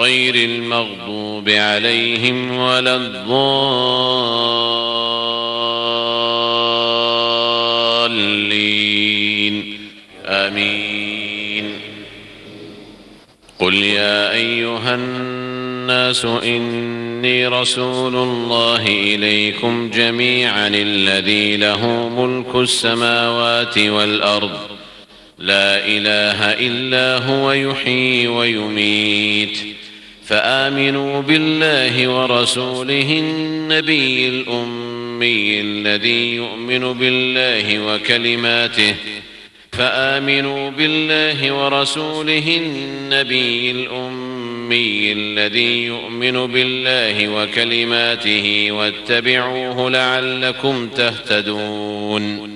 غير المغضوب عليهم ولا الضالين. آمين. قل يا أيها الناس إني رسول الله إليكم جميعا الذي له ملك السماوات والأرض. لا إله إلا هو يحيي ويميت. فآمنوا بالله ورسوله النبي الأمي الذي يؤمن بالله وكلماته. فآمنوا بالله ورسوله النبي الأمي الذي يؤمن بالله وكلماته واتبعوه لعلكم تهتدون.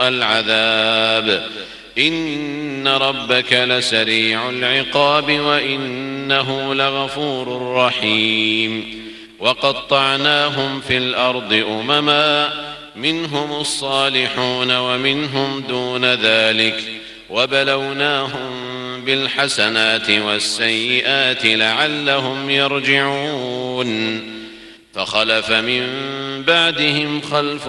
العذاب. إن ربك لسريع العقاب وإنه لغفور رحيم. وقطعناهم في الأرض أمما منهم الصالحون ومنهم دون ذلك. وبلوناهم بالحسنات والسيئات لعلهم يرجعون. فخلف من بعدهم خلف